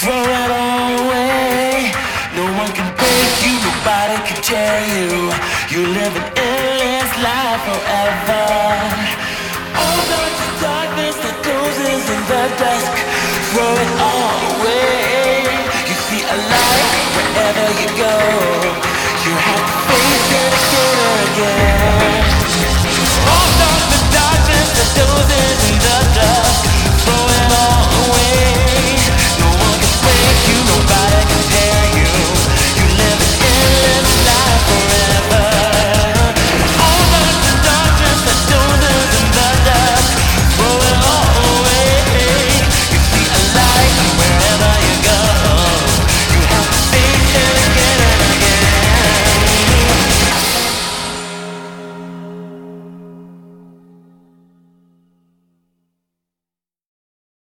throw it all away. No one can break you, nobody can tear you. You live an endless life forever. All dark darkness that closes in the dusk. Throw it all.